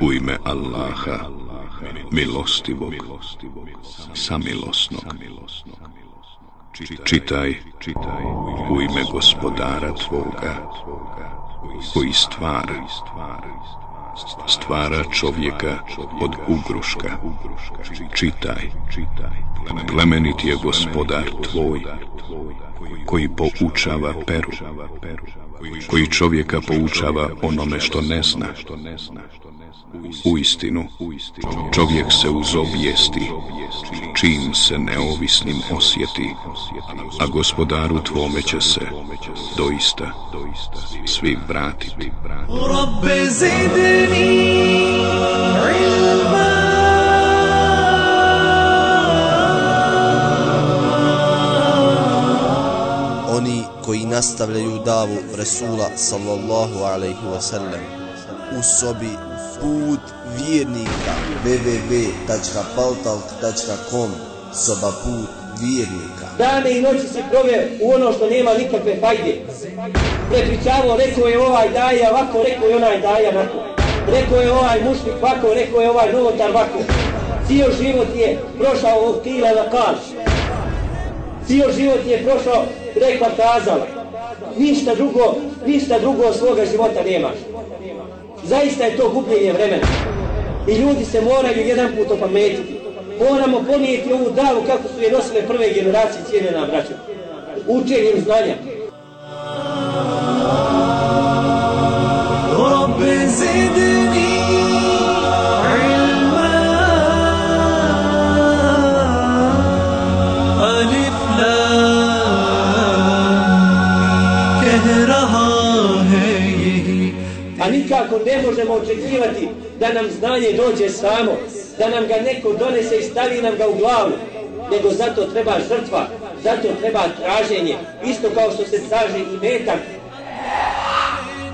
U ime Allaha, milostivog, samilosnog. Čitaj, čitaj u ime gospodara tvoga, koji stvara, stvara čovjeka od ugruška. Čitaj, čitaj, plemenit je gospodar tvoj, koji poučava peru, koji čovjeka poučava onome što ne zna. U istinu, čovjek se uz objesti, čim se neovisnim osjeti, a gospodaru tvome će se doista svi vratiti. Rabbe zidni ilma Oni koji nastavljaju davu Resula sallallahu alaihi wa sallam u sobi put vjernika. www.paltalk.com soba put vjernika. Dane i noći se prove u ono što nema nikakve fajde. Prepričavao, rekao je ovaj daja ovako, rekao je onaj daja ovako Rekao je ovaj mušnik ovako, rekao je ovaj novotar ovako. Cijel život je prošao od kila na kaš Cijel život je prošao rekla kazala Ništa drugo, ništa drugo svoga života nemaš zaista je to gubljenje vremena. I ljudi se moraju jedan put opametiti. Moramo ponijeti ovu davu kako su je nosile prve generacije cijene braća. braću. Učenjem znanja. Rabbi zidni nikako ne možemo očekivati da nam znanje dođe samo, da nam ga neko donese i stavi nam ga u glavu, nego zato treba žrtva, zato treba traženje, isto kao što se traži i metak.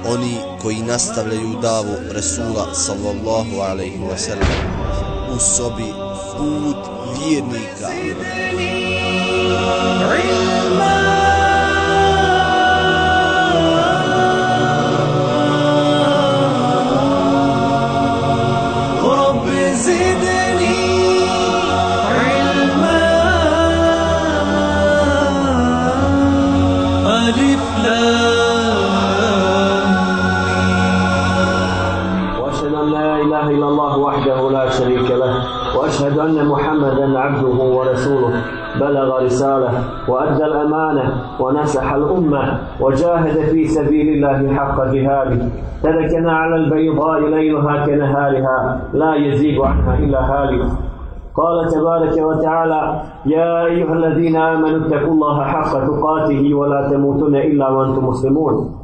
Oni koji nastavljaju davu Resula sallallahu alaihi wa sallam u sobi put vjernika. Ilma وأشهد أن محمدا عبده ورسوله بلغ رسالة وأدى الأمانة ونصح الأمة وجاهد في سبيل الله حق جهاده. تركنا على البيضاء ليلها كنهارها لا يزيغ عنها إلا هالك قال تبارك وتعالى يا أيها الذين آمنوا اتقوا الله حق تقاته ولا تموتن إلا وأنتم مسلمون.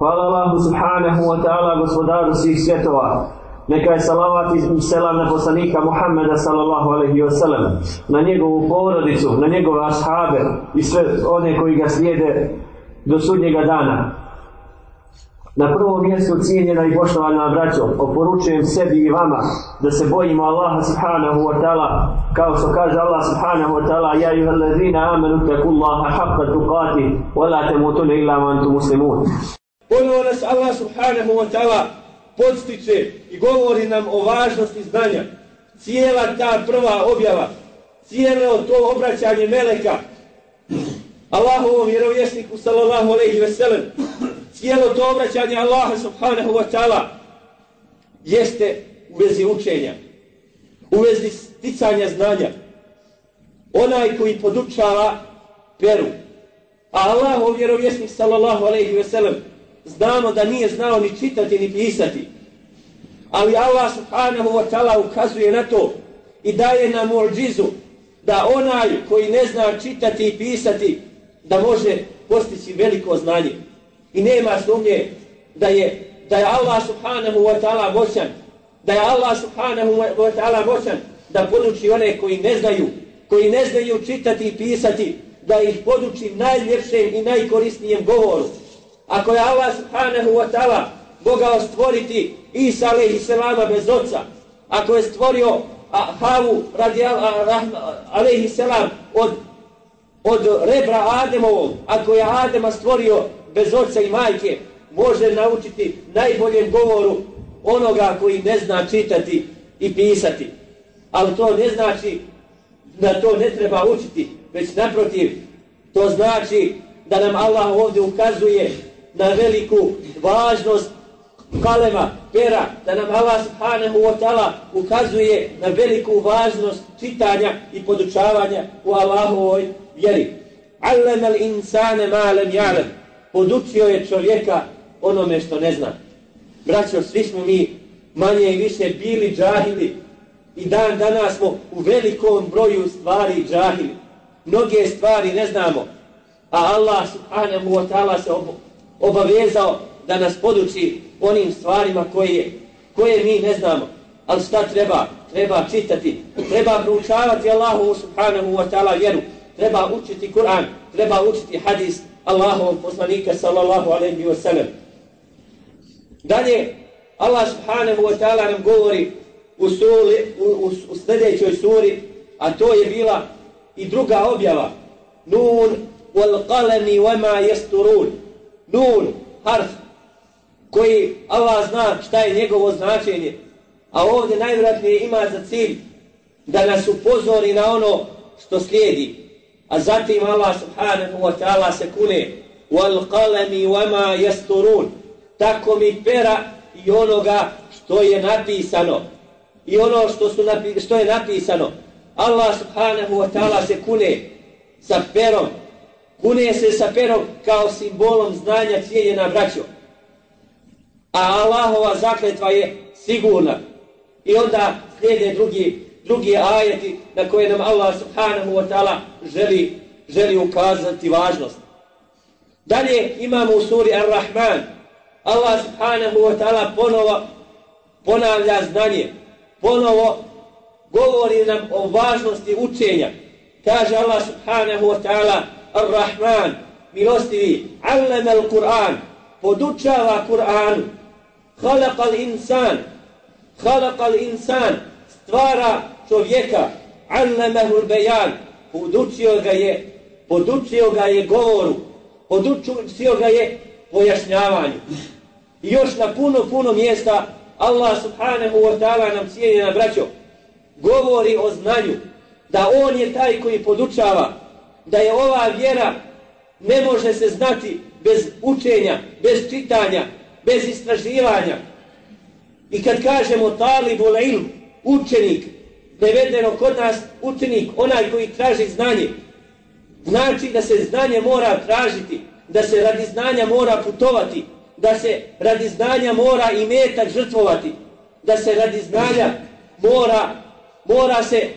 Hvala Allahu subhanahu wa ta'ala gospodaru svih svjetova. Neka je salavat i selam na poslanika Muhammeda sallallahu alaihi wa sallam, na njegovu porodicu, na njegove ashabe i sve one koji ga slijede do sudnjega dana. Na prvom mjestu cijenjena i poštovana braćo, oporučujem sebi i vama da se bojimo Allaha subhanahu wa ta'ala, kao što kaže Allah subhanahu wa ta'ala, ja juha amanu takullaha haqqa tuqati, wa la temutune illa mantu muslimun. Ponovo nas Allah subhanahu wa ta'ala podstiče i govori nam o važnosti znanja. Cijela ta prva objava, cijelo to obraćanje meleka, Allahovom vjerovjesniku sallallahu alaihi ve sellem, cijelo to obraćanje Allaha subhanahu wa ta'ala jeste u vezi učenja, u vezi sticanja znanja. Onaj koji podučava peru, a Allahov vjerovjesnik sallallahu alaihi ve sellem znamo da nije znao ni čitati ni pisati. Ali Allah subhanahu wa ta'ala ukazuje na to i daje nam muđizu da onaj koji ne zna čitati i pisati da može postići veliko znanje. I nema sumnje da je, da je Allah subhanahu wa ta'ala moćan, da je Allah subhanahu wa ta'ala moćan da poduči one koji ne znaju, koji ne znaju čitati i pisati, da ih poduči najljepšem i najkorisnijem govoru. Ako je Allah subhanahu wa ta'ala mogao stvoriti Isa alaihi selama bez oca, ako je stvorio a, Havu radi alaihi selam od, od rebra Ademovog, ako je Adema stvorio bez oca i majke, može naučiti najboljem govoru onoga koji ne zna čitati i pisati. Ali to ne znači da to ne treba učiti, već naprotiv, to znači da nam Allah ovdje ukazuje na veliku važnost kalema, pera, da nam Allah subhanahu wa ta'ala ukazuje na veliku važnost čitanja i podučavanja u Allahovoj vjeri. Allama l'insane malem jalem. Podučio je čovjeka onome što ne zna. Braćo, svi smo mi manje i više bili džahili i dan danas smo u velikom broju stvari džahili. Mnoge stvari ne znamo, a Allah subhanahu wa ta'ala se obavezao da nas poduči onim stvarima koje, koje mi ne znamo. Ali šta treba? Treba čitati, treba proučavati Allahu subhanahu wa ta'ala vjeru, treba učiti Kur'an, treba učiti hadis Allahovog poslanika sallallahu alaihi wa sallam. Dalje, Allah subhanahu wa ta'ala nam govori u, suri, u, u, u sljedećoj suri, a to je bila i druga objava. Nun wal qalami wama yasturun. Nun, harf, koji Allah zna šta je njegovo značenje, a ovdje najvratnije ima za cilj da nas upozori na ono što slijedi. A zatim Allah subhanahu wa ta'ala se kune wal qalami wama yasturun. Tako mi pera i onoga što je napisano. I ono što, su napi što je napisano. Allah subhanahu wa ta'ala se kune sa perom. Kune se sa perom kao simbolom znanja cijeljena braćo a Allahova zakletva je sigurna. I onda slijede drugi, drugi ajeti na koje nam Allah subhanahu wa ta'ala želi, želi ukazati važnost. Dalje imamo u suri Ar-Rahman. Allah subhanahu wa ta'ala ponovo ponavlja znanje. Ponovo govori nam o važnosti učenja. Kaže Allah subhanahu wa ta'ala Ar-Rahman, milostivi, allama al-Qur'an, podučava Kur'an, khalaqa al-insan, khalaqa al-insan, stvara čovjeka, allamahu al-bayan, podučio ga je, podučio ga je govoru, podučio ga je pojašnjavanju. I još na puno, puno mjesta Allah subhanahu wa ta'ala nam cijenje na braćo, govori o znanju, da on je taj koji podučava, da je ova vjera ne može se znati bez učenja, bez čitanja, bez istraživanja. I kad kažemo talibu ilm, učenik, prevedeno kod nas učenik, onaj koji traži znanje, znači da se znanje mora tražiti, da se radi znanja mora putovati, da se radi znanja mora i metak žrtvovati, da se radi znanja mora, mora se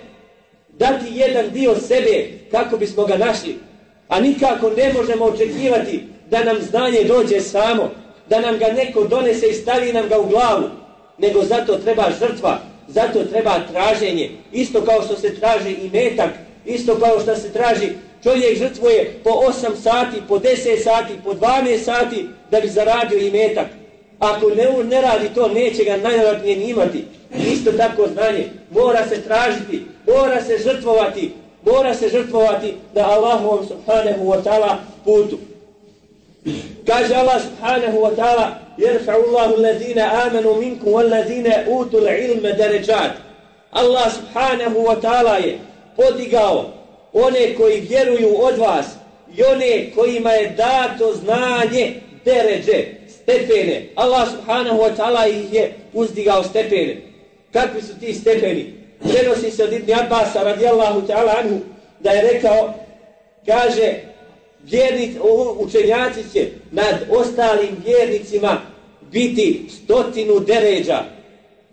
dati jedan dio sebe kako bismo ga našli. A nikako ne možemo očekivati da nam znanje dođe samo, da nam ga neko donese i stavi nam ga u glavu, nego zato treba žrtva, zato treba traženje, isto kao što se traži i metak, isto kao što se traži čovjek žrtvuje po 8 sati, po 10 sati, po 12 sati da bi zaradio i metak. Ako ne, ne radi to, neće ga najvratnije imati. Isto tako znanje, mora se tražiti, mora se žrtvovati, mora se žrtvovati da Allahom subhanahu wa ta'ala putu. Kaže Allah subhanahu wa ta'ala Jerfa'u Allahu alladhina amanu minkum walladhina utul ilme darajat Allah subhanahu wa ta'ala je podigao one koji vjeruju od vas i one kojima je dato znanje deređe, stepene. Allah subhanahu wa ta'ala ih je uzdigao stepene. Kakvi su ti stepeni? Prenosi se od Ibn Abbas radijallahu ta'ala anhu da je rekao, kaže, vjernic, učenjaci će nad ostalim vjernicima biti stotinu deređa.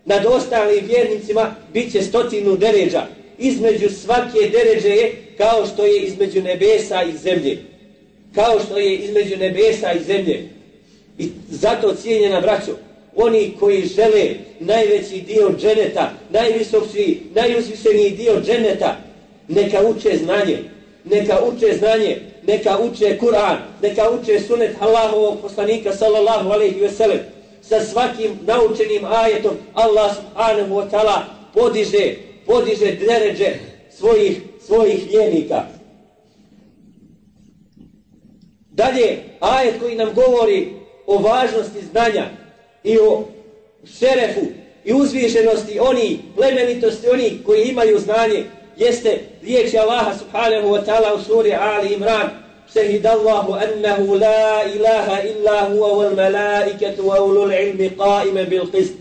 nad ostalim vjernicima bit će stotinu deređa. Između svake deređe je kao što je između nebesa i zemlje. Kao što je između nebesa i zemlje. I zato cijenjena braćo, oni koji žele najveći dio dženeta, najvisoki, najuzvišeniji dio dženeta, neka uče znanje, neka uče znanje, neka uče Kur'an, neka uče sunet Allahovog poslanika sallallahu alaihi ve sellem. Sa svakim naučenim ajetom Allah subhanahu wa ta'ala podiže, podiže deređe svojih, svojih vjernika. Dalje, ajet koji nam govori o važnosti znanja i o šerefu i uzvišenosti oni, plemenitosti oni koji imaju znanje, jeste riječ Allaha subhanahu wa ta'ala u suri Ali Imran شهد الله أنه لا إله إلا هو والملائكة وأولو العلم قائما بالقسط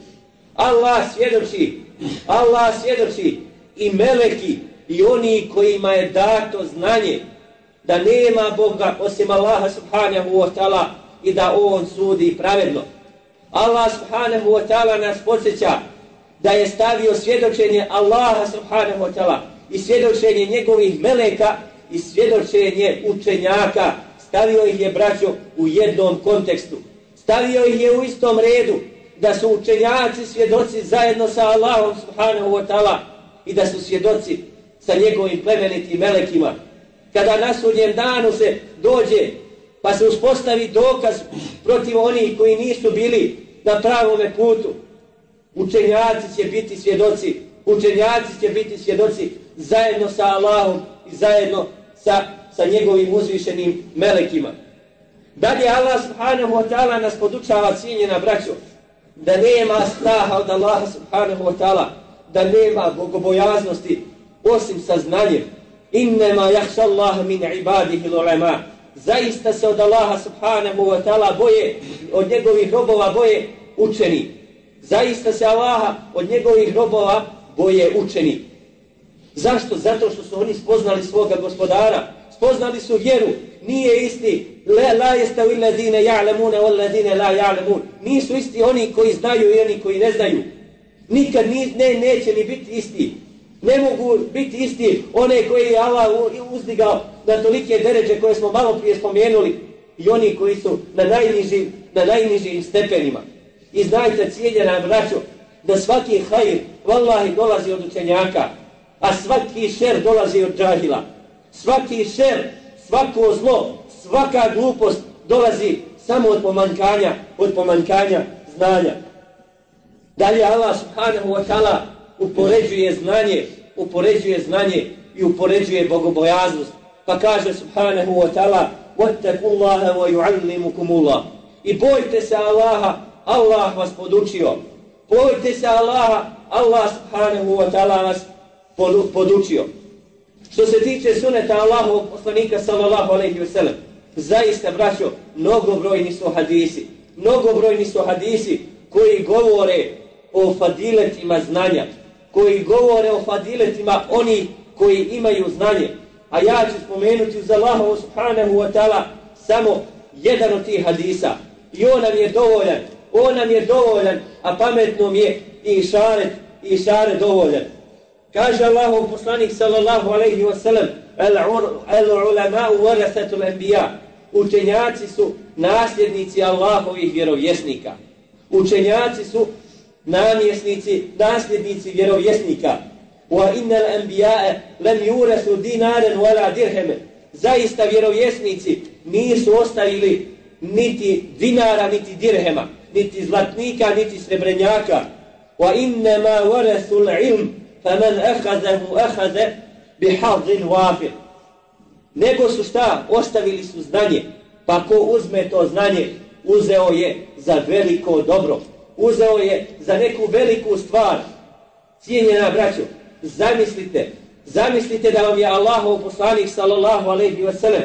Allah svjedoči, Allah svjedoči i meleki i oni kojima je dato znanje da nema Boga osim Allaha subhanahu wa ta'ala i da On sudi pravedno. Allah subhanahu wa ta'ala nas podsjeća da je stavio svjedočenje Allaha subhanahu wa ta'ala i svjedočenje njegovih meleka i svjedočenje učenjaka. Stavio ih je, braćo, u jednom kontekstu. Stavio ih je u istom redu da su učenjaci svjedoci zajedno sa Allahom subhanahu wa ta'ala i da su svjedoci sa njegovim plemenitim melekima. Kada na sudnjem danu se dođe pa se uspostavi dokaz protiv onih koji nisu bili na pravome putu, učenjaci će biti svjedoci, učenjaci će biti svjedoci zajedno sa Allahom i zajedno sa, sa njegovim uzvišenim melekima. Dalje Allah subhanahu wa ta'ala nas podučava cijenjena braćo, da nema straha od Allaha subhanahu wa ta'ala, da nema bogobojaznosti osim sa znanjem. Innema jahša Allah min ibadihi l'ulema. Zaista se od Allaha subhanahu wa ta'ala boje, od njegovih robova boje učeni. Zaista se Allaha od njegovih robova boje učeni. Zašto? Zato što su oni spoznali svoga gospodara. Spoznali su vjeru. Nije isti. La, la jeste u illadine ja'lemune u illadine la ja'lemun. Nisu isti oni koji znaju i oni koji ne znaju. Nikad ni, ne, neće ni biti isti. Ne mogu biti isti one koji je Allah uzdigao na tolike deređe koje smo malo prije spomenuli i oni koji su na najnižim, na najnižim stepenima. I znajte cijeljena braćo da svaki hajr vallahi dolazi od učenjaka a svaki šer dolazi od džahila. Svaki šer, svako zlo, svaka glupost dolazi samo od pomankanja, od pomankanja znanja. Dalje Allah subhanahu wa ta'ala upoređuje znanje, upoređuje znanje i upoređuje bogobojaznost. Pa kaže subhanahu wa ta'ala وَتَّقُوا اللَّهَ وَيُعَلِّمُكُمُ اللَّهِ I bojte se Allaha, Allah vas podučio. Bojte se Allaha, Allah subhanahu wa ta'ala vas podučio. Što se tiče suneta Allahu poslanika sallallahu alejhi ve sellem, zaista braćo, mnogobrojni su hadisi, mnogobrojni su hadisi koji govore o fadiletima znanja, koji govore o fadiletima oni koji imaju znanje. A ja ću spomenuti uz Allahu subhanahu wa ta'ala samo jedan od tih hadisa. I on nam je dovoljan, on nam je dovoljan, a pametnom je i šaret, i šaret dovoljan. Kaže Allahov poslanik sallallahu alaihi wa sallam, "El-ulama warasatul anbiya." Učenjaci su nasljednici Allahovih vjerovjesnika. Učenjaci su namjesnici, nasljednici vjerovjesnika. Wa innal anbiya'a lam yurasu dinaran wala dirhama. Zaista vjerovjesnici nisu ostavili niti dinara niti dirhema, niti zlatnika niti srebrenjaka. Wa inna ma warasu al-ilm faman akhadha bi bihadhin wafir. Nego su šta ostavili su znanje, pa ko uzme to znanje, uzeo je za veliko dobro. Uzeo je za neku veliku stvar. Cijenjena braćo, zamislite, zamislite da vam je Allahov poslanik sallallahu alaihi wa sallam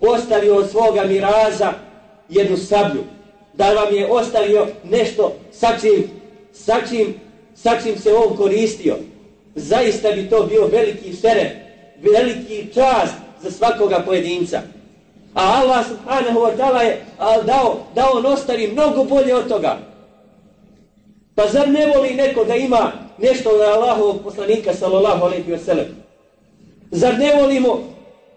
ostavio od svoga miraza jednu sablju. Da vam je ostavio nešto sa čim, sa čim sa čim se on koristio, zaista bi to bio veliki šeref, veliki čast za svakoga pojedinca. A Allah subhanahu wa ta'ala je dao, da on ostavi mnogo bolje od toga. Pa zar ne voli neko da ima nešto na Allahovog poslanika sallallahu alaihi wa sallam? Zar ne volimo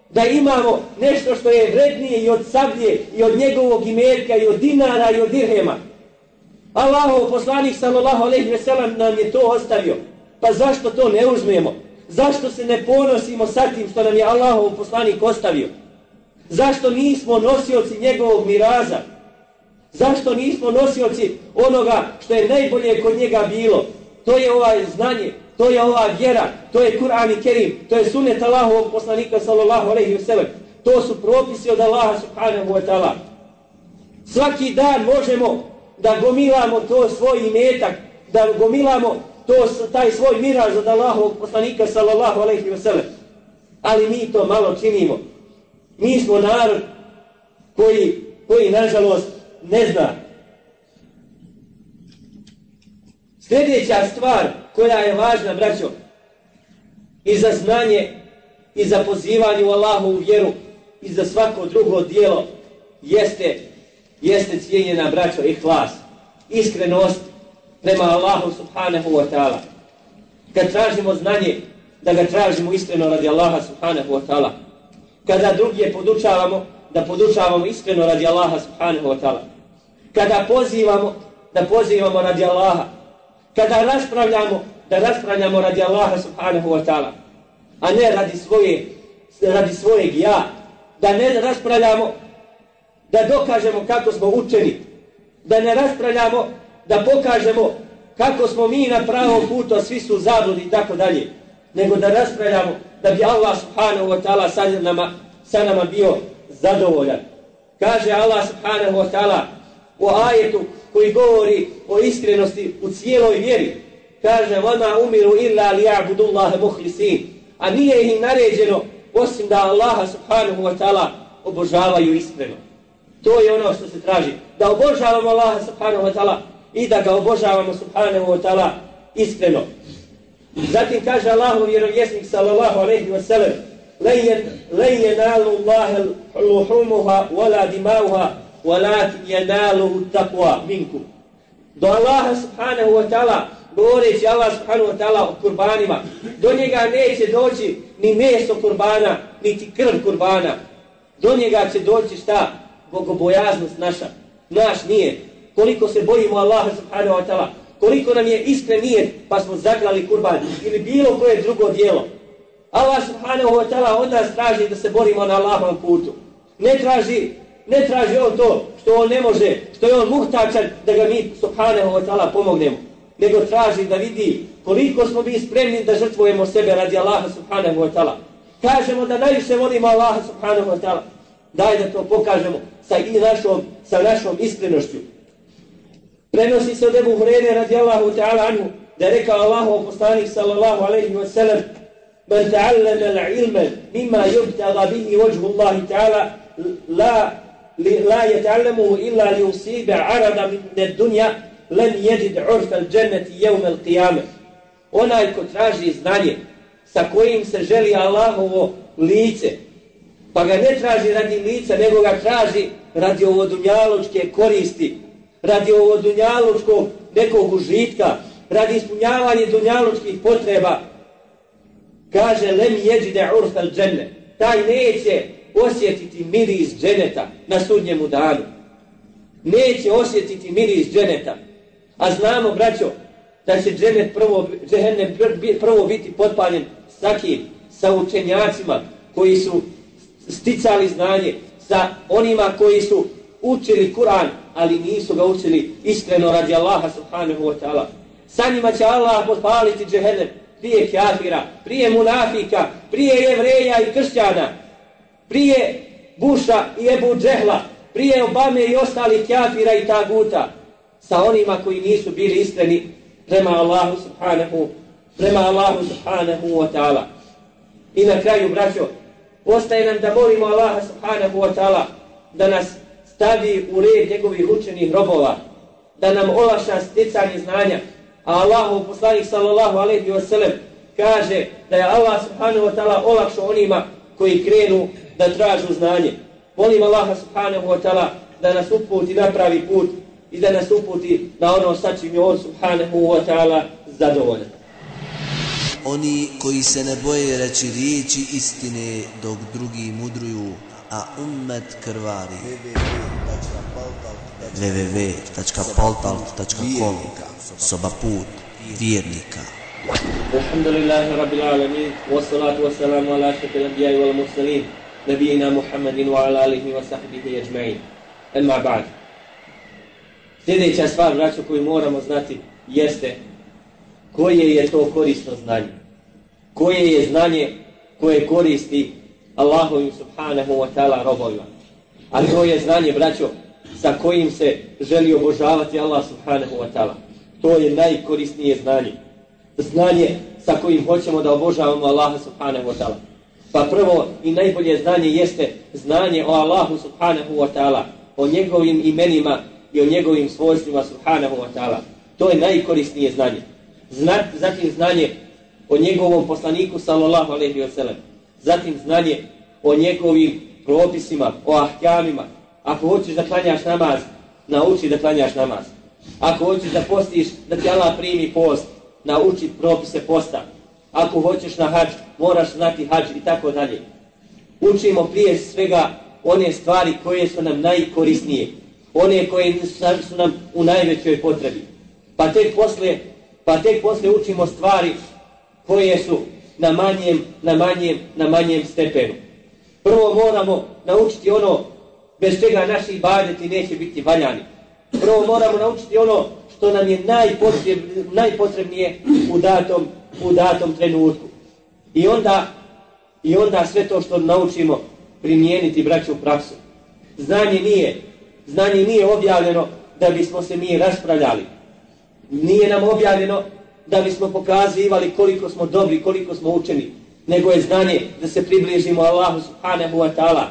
da imamo nešto što je vrednije i od sablje i od njegovog imerka i od dinara i od dirhema? Allahov poslanik sallallahu alaihi wa sallam nam je to ostavio. Pa zašto to ne uzmemo? Zašto se ne ponosimo sa tim što nam je Allahov poslanik ostavio? Zašto nismo nosioci njegovog miraza? Zašto nismo nosioci onoga što je najbolje kod njega bilo? To je ovaj znanje, to je ova vjera, to je Kur'an i Kerim, to je sunet Allahovog poslanika sallallahu alaihi wa. To su propisi od Allaha subhanahu wa ta'ala. Svaki dan možemo da gomilamo to svoj imetak, da gomilamo to, taj svoj miraz od Allahovog poslanika sallallahu alaihi wa. Ali mi to malo činimo. Mi smo narod koji, koji nažalost ne zna. Sljedeća stvar koja je važna, braćo, i za znanje, i za pozivanje u Allahovu vjeru, i za svako drugo dijelo, jeste, jeste cijenjena, braćo, i hlas. Iskrenost prema Allahu subhanahu wa ta'ala. Kad tražimo znanje, da ga tražimo iskreno radi Allaha subhanahu wa ta'ala. Kada drugije podučavamo, da podučavamo iskreno radi Allaha subhanahu wa ta'ala. Kada pozivamo, da pozivamo radi Allaha. Kada raspravljamo, da raspravljamo radi Allaha subhanahu wa ta'ala. A ne radi svoje, radi svojeg ja. Da ne raspravljamo, da dokažemo kako smo učeni. Da ne raspravljamo, da pokažemo kako smo mi na pravom putu, a svi su zabludi i tako dalje. Nego da raspravljamo da bi Allah subhanahu wa ta'ala sa nama, sa nama bio zadovoljan. Kaže Allah subhanahu wa ta'ala u ajetu koji govori o iskrenosti u cijeloj vjeri. Kaže, vama umiru illa li ja'budu Allahe muhlisin. A nije im naređeno osim da Allaha subhanahu wa ta'ala obožavaju iskreno. To je ono što se traži. Da obožavamo Allaha subhanahu wa ta'ala i da ga obožavamo subhanahu wa ta'ala iskreno. Zatim kaže Allahu vjerovjesnik sallallahu alaihi wa sallam لن ينالوا الله لحومها ولا دماؤها ولكن يناله التقوى منكم do Allaha subhanahu wa ta'ala govoreći Allah subhanahu wa ta'ala o kurbanima do njega neće doći ni meso kurbana niti krv kurbana do njega će doći šta bogobojaznost naša naš nije koliko se bojimo Allaha subhanahu wa ta'ala koliko nam je iskren nije pa smo zaklali kurban ili bilo koje drugo dijelo Allah subhanahu wa ta'ala od nas traži da se borimo na Allahovom putu. Ne traži, ne traži on to što on ne može, što je on muhtačan da ga mi subhanahu wa ta'ala pomognemo. Nego traži da vidi koliko smo mi spremni da žrtvujemo sebe radi Allaha subhanahu wa ta'ala. Kažemo da najviše volimo Allaha subhanahu wa ta'ala. Daj da to pokažemo sa i našom, sa našom iskrenošću. Prenosi se od Ebu Hrene radi Allahu ta'ala anhu da je rekao Allahu poslanik sallallahu alaihi wa sallam من تعلم العلم مما يبتغى به وجه الله تعالى لا لا يتعلمه إلا ليصيب عرض من الدنيا لن يجد عرف الجنة يوم القيامة onaj ko traži znanje sa kojim se želi Allahovo lice pa ga ne traži radi lica nego ga traži radi ovo dunjaločke koristi radi ovo dunjaločkog nekog užitka radi ispunjavanja dunjaločkih potreba kaže lem jeđide urfal džene taj neće osjetiti miris dženeta na sudnjemu danu. Neće osjetiti miris dženeta. A znamo braćo da će dženet prvo, džehennem prvo biti potpaljen sa kim? sa učenjacima koji su sticali znanje sa onima koji su učili Kur'an ali nisu ga učili iskreno radi Allaha subhanahu wa ta'ala. Sa njima će Allah potpaliti džehennem prije kafira, prije munafika, prije jevreja i kršćana, prije Buša i Ebu Džehla, prije Obame i ostali kjafira i taguta, sa onima koji nisu bili iskreni prema Allahu subhanahu, prema Allahu subhanahu wa ta'ala. I na kraju, braćo, ostaje nam da molimo Allaha subhanahu wa ta'ala da nas stavi u red njegovih učenih robova, da nam olaša sticanje znanja, A Allahu poslanik sallallahu alaihi wa sellem kaže da je Allah subhanahu wa ta'ala olakšao onima koji krenu da tražu znanje. Molim Allaha subhanahu wa ta'ala da nas uputi na pravi put, i da nas uputi na ono sa čim je on subhanahu wa ta'ala zadovoljan. Oni koji se ne boje reći riječi istine dok drugi mudruju, a ummet krvari. www.paltalt.com Soba put vjernika. Alhamdulillahi rabbil alamin, wassalatu wassalamu ala ašrafil anbiya'i wal mursalin, nabijina Muhammedin wa ala alihi wa sahbihi ajma'in. Emma ba'd. Sljedeća stvar, braćo, koju moramo znati, jeste koje je to korisno znanje. Koje je znanje koje koristi Allahovim subhanahu wa ta'ala robovima. A to je znanje, braćo, sa kojim se želi obožavati Allah subhanahu wa ta'ala. To je najkorisnije znanje. Znanje sa kojim hoćemo da obožavamo Allaha subhanahu wa ta'ala. Pa prvo i najbolje znanje jeste znanje o Allahu subhanahu wa ta'ala, o njegovim imenima i o njegovim svojstvima subhanahu wa ta'ala. To je najkorisnije znanje. Znat, zatim znanje o njegovom poslaniku sallallahu alaihi wa sallam. Zatim znanje o njegovim propisima, o ahkamima. Ako hoćeš da klanjaš namaz, nauči da klanjaš namaz. Ako hoćeš da postiš, da ti Allah primi post, nauči propise posta. Ako hoćeš na hađ, moraš znati hađ i tako dalje. Učimo prije svega one stvari koje su nam najkorisnije one koje su nam u najvećoj potrebi. Pa tek posle, pa tek posle učimo stvari koje su na manjem, na manjem, na manjem stepenu. Prvo moramo naučiti ono bez čega naši ibadeti neće biti valjani. Prvo moramo naučiti ono što nam je najpotrebnije, najpotrebnije u datom, u datom trenutku. I onda, I onda sve to što naučimo primijeniti braću u praksu. Znanje nije znanje nije objavljeno da bismo se mi raspravljali. Nije nam objavljeno da bismo pokazivali koliko smo dobri, koliko smo učeni. Nego je znanje da se približimo Allahu subhanahu wa ta'ala.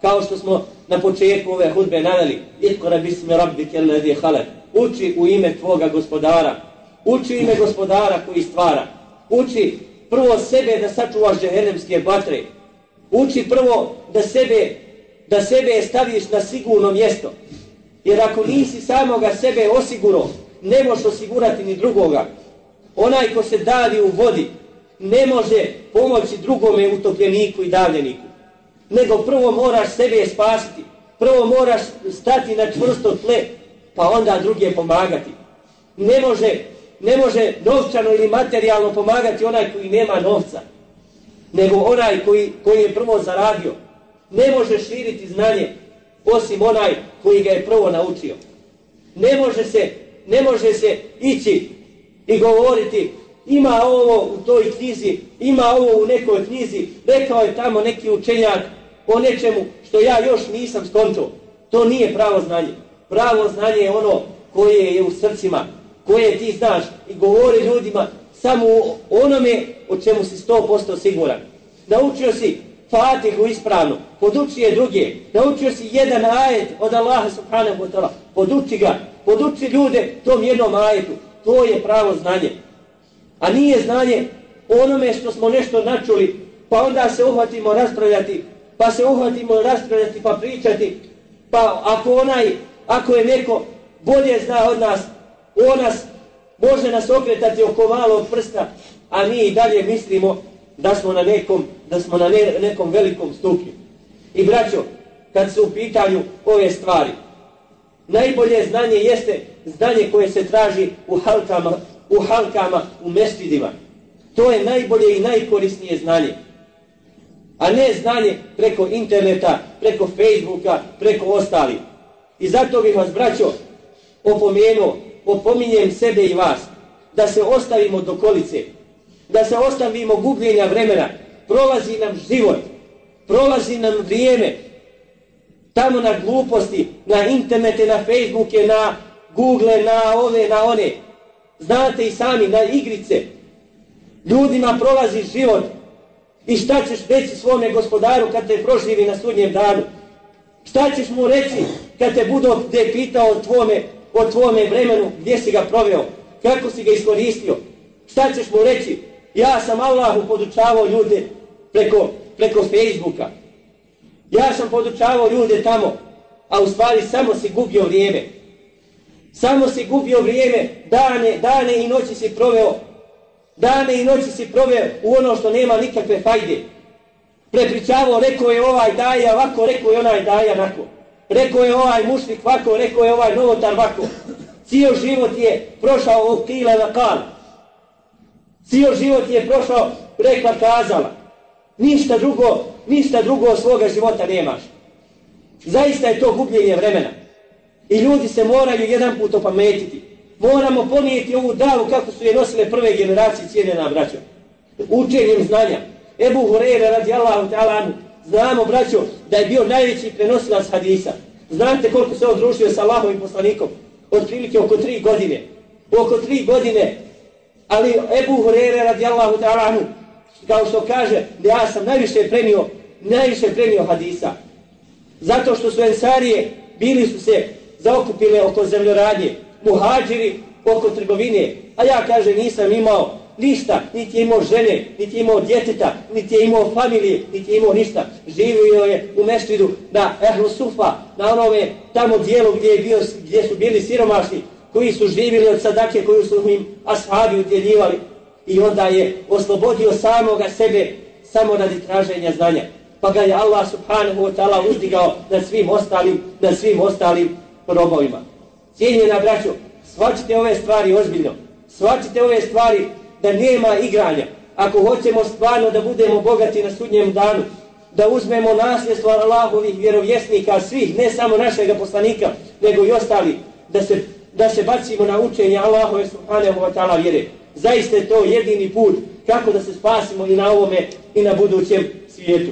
Kao što smo na početku ove hudbe naveli. Ikora bismi rabbi kellezi halak. Uči u ime tvoga gospodara. Uči ime gospodara koji stvara. Uči prvo sebe da sačuvaš džehennemske batre. Uči prvo da sebe da sebe staviš na sigurno mjesto. Jer ako nisi samoga sebe osiguro, ne možeš osigurati ni drugoga. Onaj ko se davi u vodi, ne može pomoći drugome utopljeniku i davljeniku. Nego prvo moraš sebe spasiti. Prvo moraš stati na čvrsto tle, pa onda druge pomagati. Ne može, ne može novčano ili materijalno pomagati onaj koji nema novca. Nego onaj koji, koji je prvo zaradio ne može širiti znanje osim onaj koji ga je prvo naučio. Ne može se, ne može se ići i govoriti ima ovo u toj knjizi, ima ovo u nekoj knjizi, rekao je tamo neki učenjak o nečemu što ja još nisam skonto. To nije pravo znanje. Pravo znanje je ono koje je u srcima, koje ti znaš i govori ljudima samo onome o čemu si 100% siguran. Naučio si Fatihu ispravno, poduči je druge, naučio si jedan ajet od Allaha subhanahu wa ta'ala, poduči ga, poduči ljude tom jednom ajetu, to je pravo znanje. A nije znanje onome što smo nešto načuli, pa onda se uhvatimo raspravljati, pa se uhvatimo raspravljati, pa pričati, pa ako onaj, ako je neko bolje zna od nas, on nas može nas okretati oko malog prsta, a mi i dalje mislimo da smo na nekom, da smo na ne, nekom velikom stupnju. I braćo, kad su u pitanju ove stvari, najbolje znanje jeste znanje koje se traži u halkama, u halkama, u mestidima. To je najbolje i najkorisnije znanje. A ne znanje preko interneta, preko Facebooka, preko ostalih. I zato bih vas, braćo, opomenuo, opominjem sebe i vas, da se ostavimo do kolice, da se ostavimo gubljenja vremena, prolazi nam život, prolazi nam vrijeme, tamo na gluposti, na internete, na Facebooke, na Google, na ove, na one. Znate i sami, na igrice. Ljudima prolazi život. I šta ćeš reći svome gospodaru kad te proživi na sudnjem danu? Šta ćeš mu reći kad te budu te pitao o tvome, o tvome vremenu, gdje si ga proveo? Kako si ga iskoristio? Šta ćeš mu reći? Ja sam Allahu podučavao ljude preko, preko Facebooka. Ja sam podučavao ljude tamo, a u stvari samo si gubio vrijeme. Samo si gubio vrijeme, dane, dane i noći si proveo. Dane i noći si proveo u ono što nema nikakve fajde. Prepričavao, rekao je ovaj daja ovako, rekao je onaj daja onako. Rekao je ovaj mušnik ovako, rekao je ovaj novotar ovako. Cijel život je prošao u kila na kal. Cijel život je prošao rekla kazala. Ništa drugo, ništa drugo svoga života nemaš. Zaista je to gubljenje vremena. I ljudi se moraju jedan put opametiti. Moramo ponijeti ovu davu kako su je nosile prve generacije cijene na braćo. Učenjem znanja. Ebu Hureyre radi Allahu ta'ala Znamo, braćo, da je bio najveći prenosilac hadisa. Znate koliko se on družio sa Allahovim poslanikom? Od prilike oko tri godine. Oko tri godine. Ali Ebu Hureyre radi Allahu ta'ala kao što kaže, da ja sam najviše prenio, najviše prenio hadisa. Zato što su ensarije bili su se zaokupile oko zemljoradnje, muhađiri oko trgovine, a ja kaže nisam imao ništa, niti je imao žene, niti je imao djeteta, niti je imao familije, niti je imao ništa. Živio je u meštidu na Ehlu Sufa, na onome tamo dijelu gdje, je bio, gdje su bili siromašni, koji su živili od sadake koju su im ashabi udjeljivali. I onda je oslobodio samoga sebe samo radi traženja znanja. Pa ga je Allah subhanahu wa ta'ala uzdigao na svim ostalim, na svim ostalim robovima. Cijenjena braćo, svačite ove stvari ozbiljno. Svačite ove stvari da nema igranja. Ako hoćemo stvarno da budemo bogati na sudnjem danu, da uzmemo nasljedstvo Allahovih vjerovjesnika, svih, ne samo našega poslanika, nego i ostali, da se, da se bacimo na učenje Allahove subhanahu wa ta'ala vjere. Zaista je to jedini put kako da se spasimo i na ovome i na budućem svijetu.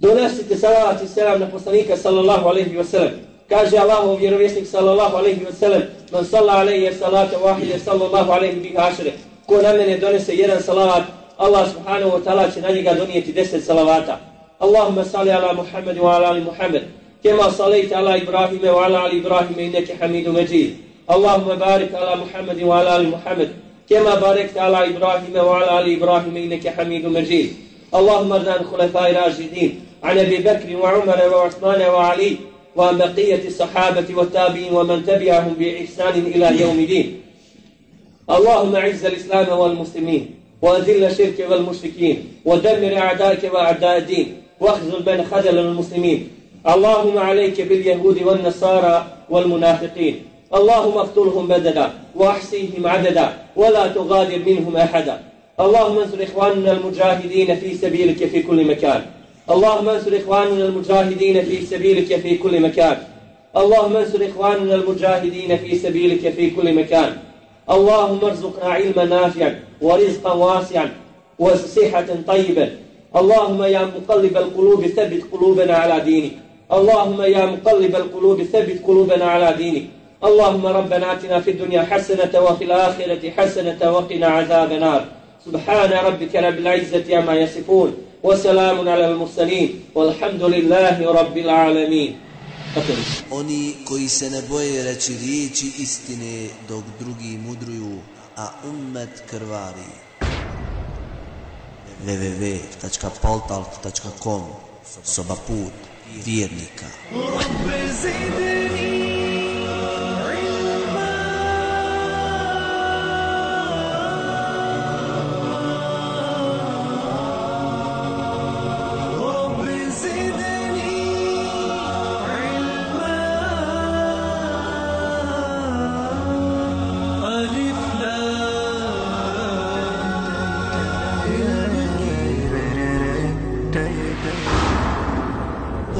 Donesite salavat i selam na poslanika sallallahu alaihi wa sallam. Kaže Allahov vjerovjesnik sallallahu alaihi wa sallam, man salla alaihi salata wahide sallallahu alaihi biha ašre Ko na mene donese jedan salavat, Allah subhanahu wa ta'ala će na njega donijeti deset salavata. Allahumma salli ala Muhammad wa ala ali Muhammad. Kema salajte ala Ibrahim wa ala ali Ibrahim inneke hamidu međid. Allahumma barik ala Muhammad wa ala ali Muhammad. كما باركت على إبراهيم وعلى آل إبراهيم إنك حميد مجيد اللهم ارض عن خلفاء الراشدين عن أبي بكر وعمر وعثمان وعلي وعن بقية الصحابة والتابعين ومن تبعهم بإحسان إلى يوم الدين اللهم اعز الإسلام والمسلمين وأذل الشرك والمشركين ودمر أعدائك وأعداء الدين واخذل بين خذل المسلمين. اللهم عليك باليهود والنصارى والمنافقين. اللهم اقتلهم بددا واحصيهم عددا ولا تغادر منهم أحدا. اللهم انصر إخواننا المجاهدين في سبيلك في كل مكان. اللهم انصر إخواننا المجاهدين في سبيلك في كل مكان. اللهم انصر إخواننا المجاهدين في سبيلك في كل مكان. اللهم ارزقنا علما نافعا ورزقا واسعا وصحة طيبة. اللهم يا مقلب القلوب ثبت قلوبنا على دينك. اللهم يا مقلب القلوب ثبت قلوبنا على دينك. اللهم ربنا آتنا في الدنيا حسنة وفي الآخرة حسنة وقنا عذاب نار سبحان ربك رب العزة عما يصفون وسلام على المرسلين والحمد لله رب العالمين. Oni koji se ne boje reći riječi istine dok drugi mudruju, a ummet krvari. www.poltalk.com Soba put vjernika.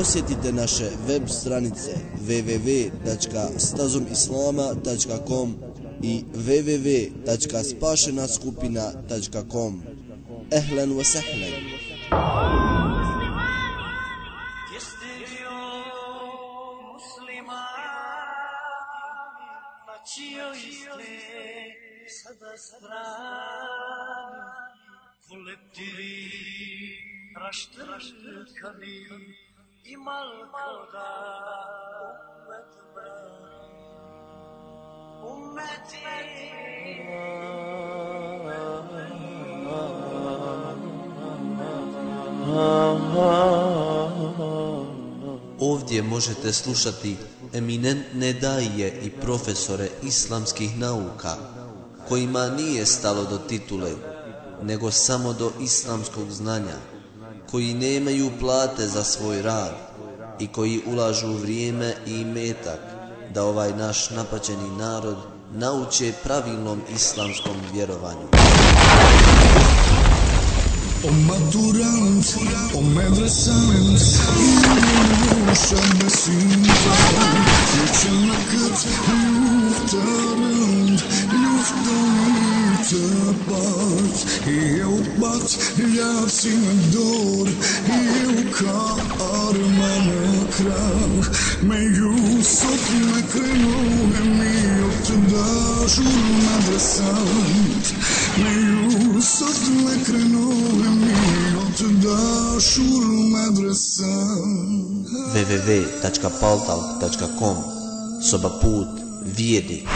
Posjetite naše web stranice www.stazumislama.com i www.spašenaskupina.com Ehlen wa sahlen Kolektivi raštırkanı imal koda ummeti Ovdje Ovdje možete slušati eminentne daje i profesore islamskih nauka, kojima nije stalo do titule, nego samo do islamskog znanja, koji nemaju plate za svoj rad i koji ulažu vrijeme i metak da ovaj naš napaćeni narod nauče pravilnom islamskom vjerovanju. O maturan, o tapas e eu batalhar sem a dor e eu karma nakrar meio sopro na crenoa me eu te dá juro na abraçante meio sopro na crenoa me eu te dá juro na abraçante www.paltalk.com Soba put vijedi.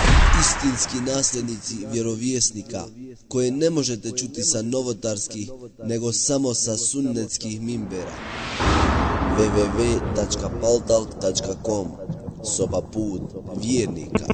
Istinski nasljednici vjerovjesnika koje ne možete čuti sa novotarskih nego samo sa sunnetskih mimbera. www.paltal.com Soba put vjernika.